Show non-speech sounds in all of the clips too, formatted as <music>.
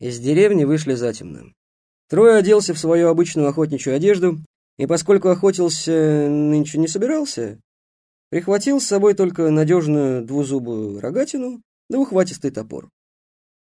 Из деревни вышли затемно. Трое оделся в свою обычную охотничью одежду, и поскольку охотился нынче не собирался, прихватил с собой только надежную двузубую рогатину да ухватистый топор.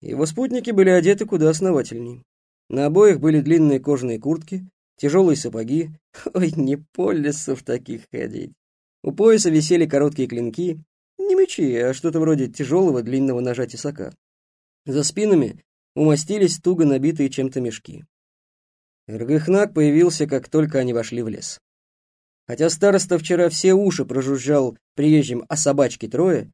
Его спутники были одеты куда основательней. На обоих были длинные кожаные куртки, тяжелые сапоги. <laughs> Ой, не по лесу в таких ходить. У пояса висели короткие клинки, не мечи, а что-то вроде тяжелого длинного ножа тесака. За спинами умостились туго набитые чем-то мешки. Ргыхнак появился, как только они вошли в лес. Хотя староста вчера все уши прожужжал приезжим о собачке трое,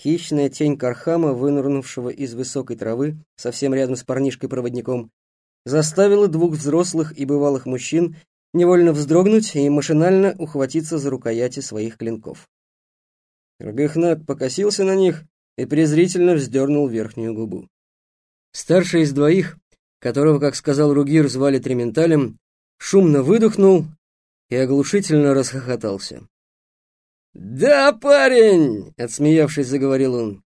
хищная тень Кархама, вынырнувшего из высокой травы, совсем рядом с парнишкой-проводником, заставила двух взрослых и бывалых мужчин невольно вздрогнуть и машинально ухватиться за рукояти своих клинков. Ргыхнак покосился на них и презрительно вздернул верхнюю губу. Старший из двоих, которого, как сказал Ругир, звали Тременталем, шумно выдохнул и оглушительно расхохотался. «Да, парень!» — отсмеявшись, заговорил он.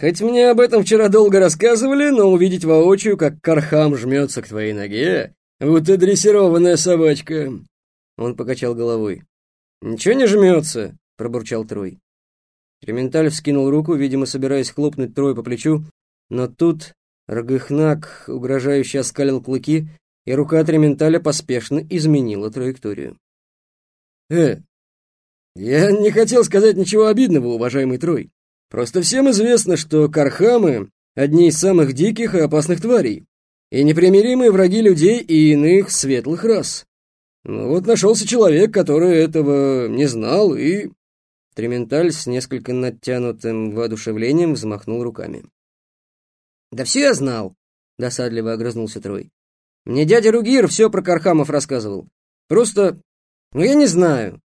«Хоть мне об этом вчера долго рассказывали, но увидеть воочию, как Кархам жмется к твоей ноге, вот и дрессированная собачка!» Он покачал головой. «Ничего не жмется!» — пробурчал Трой. Тременталь вскинул руку, видимо, собираясь хлопнуть Трой по плечу, но тут Рогыхнак угрожающе оскалил клыки, и рука Тременталя поспешно изменила траекторию. «Э, я не хотел сказать ничего обидного, уважаемый Трой. Просто всем известно, что кархамы — одни из самых диких и опасных тварей, и непримиримые враги людей и иных светлых рас. Ну вот нашелся человек, который этого не знал, и...» Тременталь с несколько натянутым воодушевлением взмахнул руками. «Да все я знал», — досадливо огрызнулся Трой. «Мне дядя Ругир все про Кархамов рассказывал. Просто, ну я не знаю».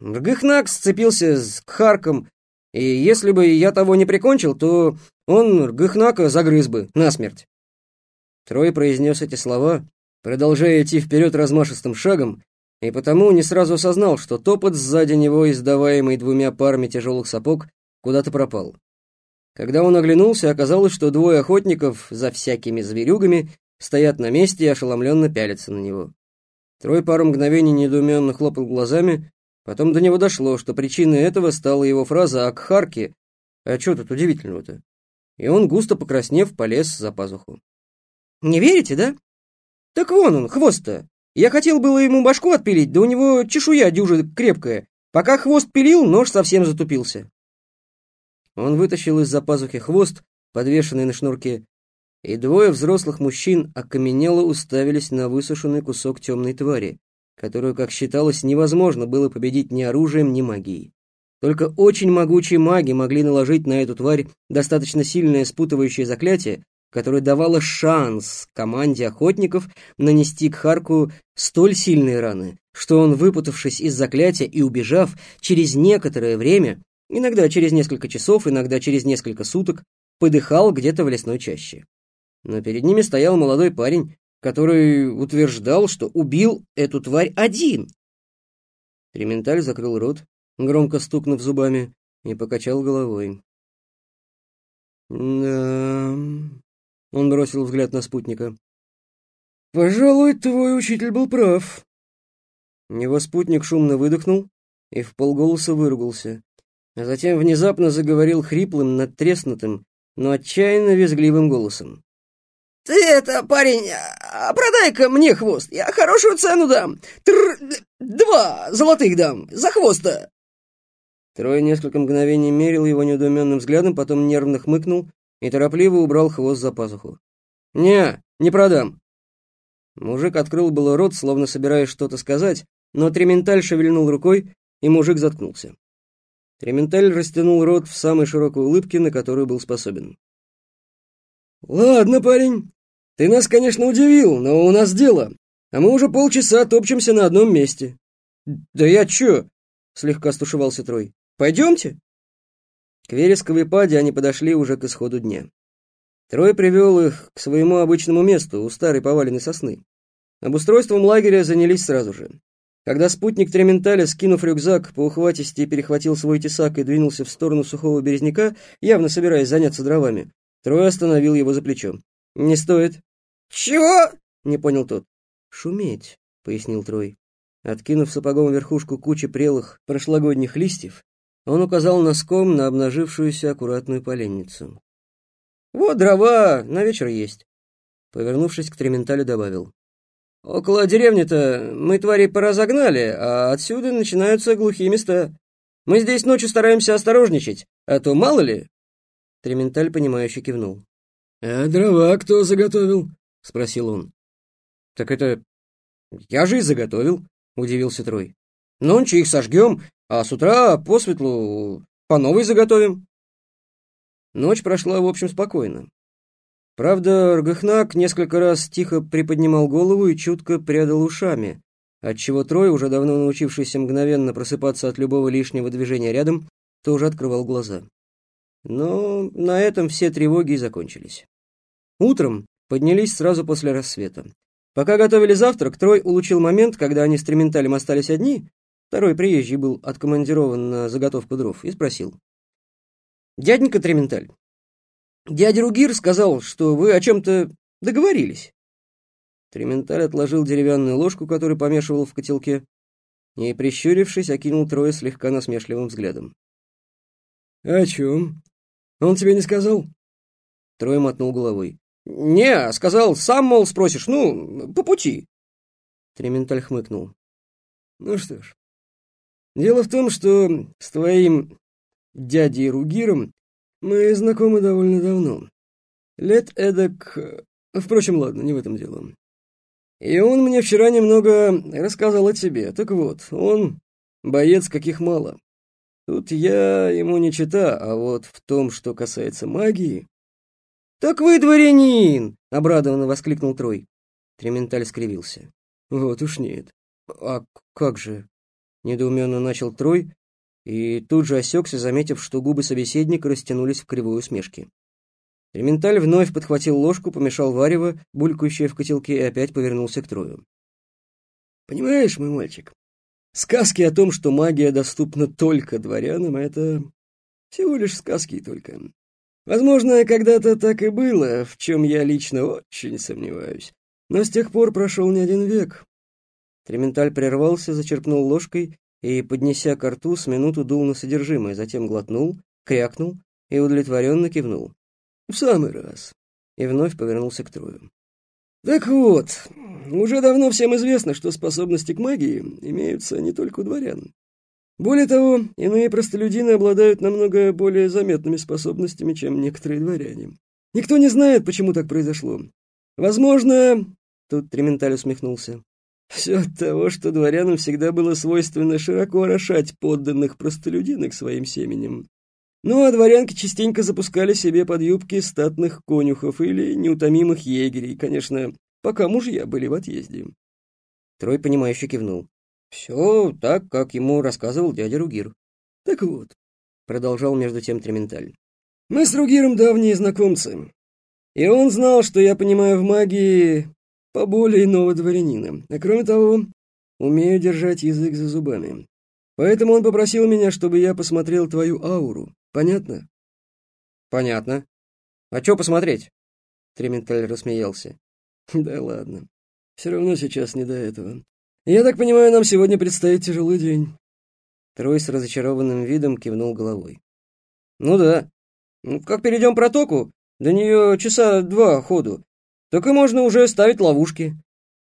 Ргыхнак сцепился с Кхарком, и если бы я того не прикончил, то он Ргыхнака загрыз бы насмерть. Трой произнес эти слова, продолжая идти вперед размашистым шагом, и потому не сразу осознал, что топот сзади него, издаваемый двумя парами тяжелых сапог, куда-то пропал. Когда он оглянулся, оказалось, что двое охотников за всякими зверюгами стоят на месте и ошеломленно пялятся на него. Трой пару мгновений недоуменно хлопал глазами, потом до него дошло, что причиной этого стала его фраза о Кхарке, а что тут удивительного-то? И он, густо покраснев, полез за пазуху. «Не верите, да? Так вон он, хвост-то. Я хотел было ему башку отпилить, да у него чешуя дюжа крепкая. Пока хвост пилил, нож совсем затупился». Он вытащил из-за пазухи хвост, подвешенный на шнурке, и двое взрослых мужчин окаменело уставились на высушенный кусок темной твари, которую, как считалось, невозможно было победить ни оружием, ни магией. Только очень могучие маги могли наложить на эту тварь достаточно сильное спутывающее заклятие, которое давало шанс команде охотников нанести к Харку столь сильные раны, что он, выпутавшись из заклятия и убежав, через некоторое время Иногда через несколько часов, иногда через несколько суток подыхал где-то в лесной чаще. Но перед ними стоял молодой парень, который утверждал, что убил эту тварь один. Тременталь закрыл рот, громко стукнув зубами, и покачал головой. «Да...» — он бросил взгляд на спутника. «Пожалуй, твой учитель был прав». Его спутник шумно выдохнул и в полголоса выругался а затем внезапно заговорил хриплым, надтреснутым, но отчаянно визгливым голосом. «Ты это, парень, а продай-ка мне хвост, я хорошую цену дам. Тр... Два золотых дам, за хвоста!» Трой несколько мгновений мерил его недоуменным взглядом, потом нервно хмыкнул и торопливо убрал хвост за пазуху. «Не, не продам!» Мужик открыл было рот, словно собираясь что-то сказать, но Тременталь шевельнул рукой, и мужик заткнулся. Тременталь растянул рот в самой широкой улыбке, на которую был способен. «Ладно, парень, ты нас, конечно, удивил, но у нас дело, а мы уже полчаса топчемся на одном месте». «Да я чё?» — слегка стушевался Трой. «Пойдемте?» К вересковой паде они подошли уже к исходу дня. Трой привел их к своему обычному месту, у старой поваленной сосны. Обустройством лагеря занялись сразу же. Когда спутник Тременталя, скинув рюкзак, по ухватисти перехватил свой тесак и двинулся в сторону сухого березняка, явно собираясь заняться дровами, Трой остановил его за плечо. Не стоит. Чего? Не понял тот. Шуметь, пояснил Трой. Откинув сапогом верхушку кучи прелых прошлогодних листьев, он указал носком на обнажившуюся аккуратную поленницу. «Вот дрова, на вечер есть». Повернувшись к Тременталю, добавил. «Около деревни-то мы тварей поразогнали, а отсюда начинаются глухие места. Мы здесь ночью стараемся осторожничать, а то мало ли...» Тременталь, понимающе кивнул. «А дрова кто заготовил?» — спросил он. «Так это я же и заготовил», — удивился Трой. «Нонче их сожгем, а с утра по светлу по новой заготовим». Ночь прошла, в общем, спокойно. Правда, Ргахнак несколько раз тихо приподнимал голову и чутко прядал ушами, отчего Трой, уже давно научившийся мгновенно просыпаться от любого лишнего движения рядом, тоже открывал глаза. Но на этом все тревоги и закончились. Утром поднялись сразу после рассвета. Пока готовили завтрак, Трой улучил момент, когда они с Тременталем остались одни, второй приезжий был откомандирован на заготовку дров, и спросил. «Дяденька Тременталь, дядя Ругир сказал, что вы о чем-то договорились». Тременталь отложил деревянную ложку, которую помешивал в котелке, и, прищурившись, окинул Троя слегка насмешливым взглядом. «О чем? Он тебе не сказал?» Трой мотнул головой. «Не, сказал, сам, мол, спросишь, ну, по пути». Тременталь хмыкнул. «Ну что ж, дело в том, что с твоим дядей Ругиром мы знакомы довольно давно. Лет эдак... Впрочем, ладно, не в этом дело. И он мне вчера немного рассказал о тебе. Так вот, он боец каких мало. Тут я ему не чита, а вот в том, что касается магии, «Так вы дворянин!» — обрадованно воскликнул Трой. Тременталь скривился. «Вот уж нет. А как же?» — недоуменно начал Трой, и тут же осекся, заметив, что губы собеседника растянулись в кривой усмешке. Тременталь вновь подхватил ложку, помешал варево, булькающее в котелке, и опять повернулся к Трою. «Понимаешь, мой мальчик, сказки о том, что магия доступна только дворянам, это всего лишь сказки только. Возможно, когда-то так и было, в чем я лично очень сомневаюсь. Но с тех пор прошел не один век. Тременталь прервался, зачерпнул ложкой и, поднеся ко рту, с минуту дул на содержимое, затем глотнул, крякнул и удовлетворенно кивнул. «В самый раз». И вновь повернулся к Трою. «Так вот, уже давно всем известно, что способности к магии имеются не только у дворян. Более того, иные простолюдины обладают намного более заметными способностями, чем некоторые дворяне. Никто не знает, почему так произошло. Возможно, тут Тременталь усмехнулся, все от того, что дворянам всегда было свойственно широко орошать подданных простолюдинок своим семенем. Ну, а дворянки частенько запускали себе под юбки статных конюхов или неутомимых егерей, конечно, пока мужья были в отъезде. Трой, понимающе кивнул. Все так, как ему рассказывал дядя Ругир. Так вот, продолжал между тем Тременталь. Мы с Ругиром давние знакомцы. И он знал, что я понимаю в магии поболее иного дворянина. А кроме того, умею держать язык за зубами. Поэтому он попросил меня, чтобы я посмотрел твою ауру. Понятно? Понятно. А что посмотреть? Тременталь рассмеялся. <laughs> Да ладно. Все равно сейчас не до этого. «Я так понимаю, нам сегодня предстоит тяжелый день». Трой с разочарованным видом кивнул головой. «Ну да. Ну, как перейдем протоку, до нее часа два ходу, так и можно уже ставить ловушки».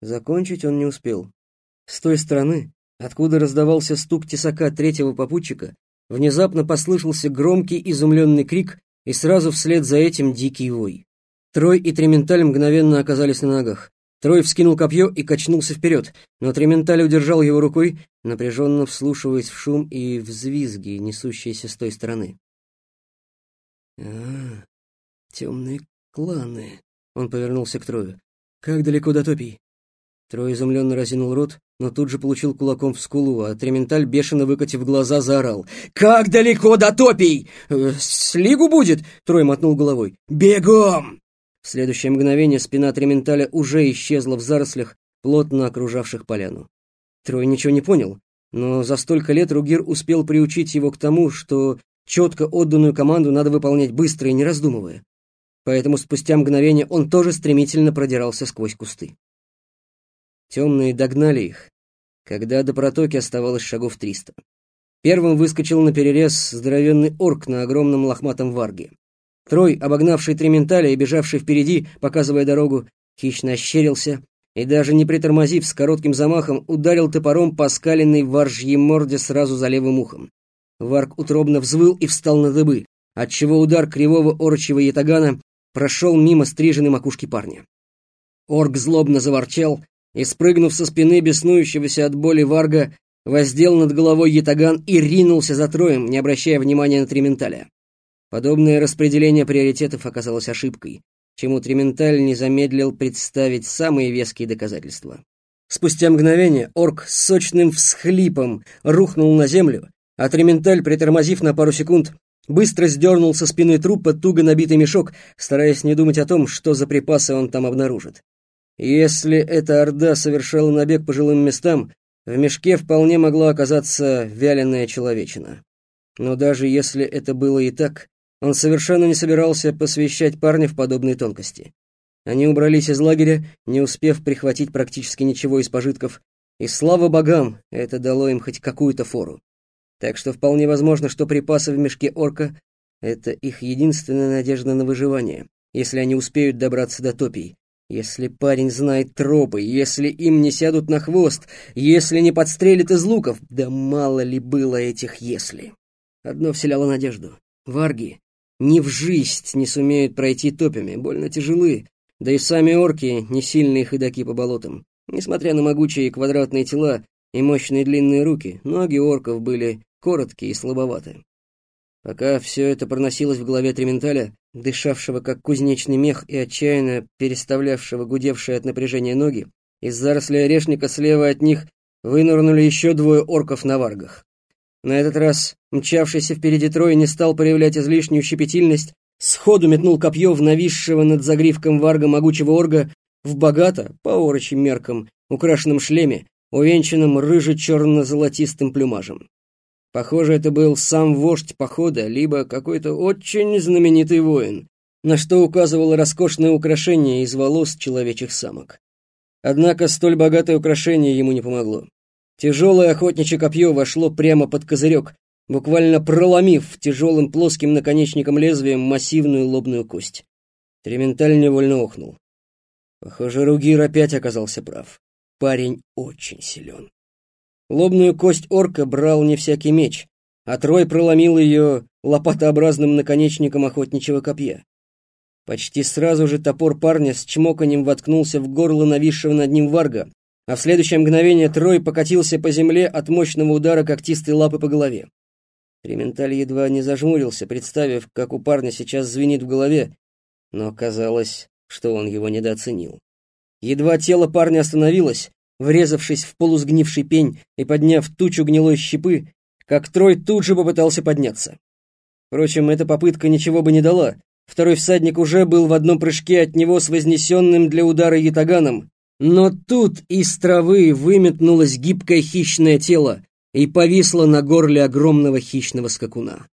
Закончить он не успел. С той стороны, откуда раздавался стук тесака третьего попутчика, внезапно послышался громкий изумленный крик и сразу вслед за этим дикий вой. Трой и Тременталь мгновенно оказались на ногах. Трой вскинул копье и качнулся вперед, но Тременталь удержал его рукой, напряженно вслушиваясь в шум и взвизги, несущиеся с той стороны. «А, темные кланы», — он повернулся к Трою. «Как далеко до топий?» Трой изумленно разинул рот, но тут же получил кулаком в скулу, а Тременталь, бешено выкатив глаза, заорал. «Как далеко до топий? Э, слигу будет?» — Трой мотнул головой. «Бегом!» В следующее мгновение спина Тременталя уже исчезла в зарослях, плотно окружавших поляну. Трой ничего не понял, но за столько лет Ругир успел приучить его к тому, что четко отданную команду надо выполнять быстро и не раздумывая. Поэтому спустя мгновение он тоже стремительно продирался сквозь кусты. Темные догнали их, когда до протоки оставалось шагов триста. Первым выскочил на перерез здоровенный орк на огромном лохматом варге. Трой, обогнавший Тременталя и бежавший впереди, показывая дорогу, хищно ощерился и, даже не притормозив с коротким замахом, ударил топором по скаленной варжьей морде сразу за левым ухом. Варг утробно взвыл и встал на дыбы, отчего удар кривого орочьего ятагана прошел мимо стриженной макушки парня. Орк злобно заворчал и, спрыгнув со спины беснующегося от боли Варга, воздел над головой ятаган и ринулся за троем, не обращая внимания на Тременталя. Подобное распределение приоритетов оказалось ошибкой, чему Тременталь не замедлил представить самые веские доказательства. Спустя мгновение орк с сочным всхлипом рухнул на землю, а Тременталь, притормозив на пару секунд, быстро сдернул со спины трупа туго набитый мешок, стараясь не думать о том, что за припасы он там обнаружит. Если эта орда совершала набег по жилым местам, в мешке вполне могла оказаться вяленая человечина. Но даже если это было и так, он совершенно не собирался посвящать парня в подобные тонкости. Они убрались из лагеря, не успев прихватить практически ничего из пожитков, и слава богам, это дало им хоть какую-то фору. Так что вполне возможно, что припасы в мешке орка — это их единственная надежда на выживание, если они успеют добраться до топий, если парень знает тропы, если им не сядут на хвост, если не подстрелят из луков, да мало ли было этих «если». Одно вселяло надежду. Варги ни в жизнь не сумеют пройти топями, больно тяжелы, да и сами орки не сильные ходоки по болотам. Несмотря на могучие квадратные тела и мощные длинные руки, ноги орков были короткие и слабоваты. Пока все это проносилось в голове Тременталя, дышавшего как кузнечный мех и отчаянно переставлявшего гудевшие от напряжения ноги, из заросли орешника слева от них вынырнули еще двое орков на варгах. На этот раз мчавшийся впереди трое не стал проявлять излишнюю щепетильность, сходу метнул копье в нависшего над загривком варга могучего орга в богато, по орочим меркам, украшенном шлеме, увенчанном рыже-черно-золотистым плюмажем. Похоже, это был сам вождь похода, либо какой-то очень знаменитый воин, на что указывало роскошное украшение из волос человечьих самок. Однако столь богатое украшение ему не помогло. Тяжелое охотничье копье вошло прямо под козырек, буквально проломив тяжелым плоским наконечником лезвием массивную лобную кость. Тременталь невольно охнул. Похоже, Ругир опять оказался прав. Парень очень силен. Лобную кость орка брал не всякий меч, а Трой проломил ее лопатообразным наконечником охотничьего копья. Почти сразу же топор парня с чмоканем воткнулся в горло нависшего над ним варга, а в следующее мгновение Трой покатился по земле от мощного удара когтистой лапы по голове. Тременталь едва не зажмурился, представив, как у парня сейчас звенит в голове, но казалось, что он его недооценил. Едва тело парня остановилось, врезавшись в полусгнивший пень и подняв тучу гнилой щепы, как Трой тут же попытался подняться. Впрочем, эта попытка ничего бы не дала. Второй всадник уже был в одном прыжке от него с вознесенным для удара ятаганом. Но тут из травы выметнулось гибкое хищное тело и повисло на горле огромного хищного скакуна.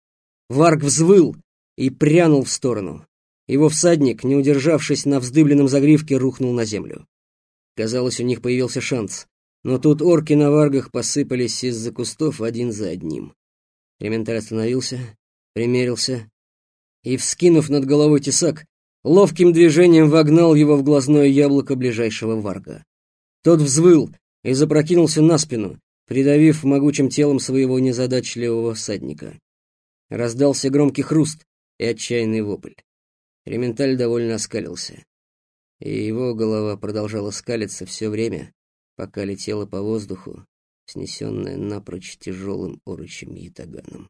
Варг взвыл и прянул в сторону. Его всадник, не удержавшись на вздыбленном загривке, рухнул на землю. Казалось, у них появился шанс. Но тут орки на варгах посыпались из-за кустов один за одним. Ременталь остановился, примерился и, вскинув над головой тесак, ловким движением вогнал его в глазное яблоко ближайшего варга. Тот взвыл и запрокинулся на спину, придавив могучим телом своего незадачливого всадника. Раздался громкий хруст и отчаянный вопль. Ременталь довольно оскалился и его голова продолжала скалиться все время, пока летела по воздуху, снесенная напрочь тяжелым орочим ятаганом.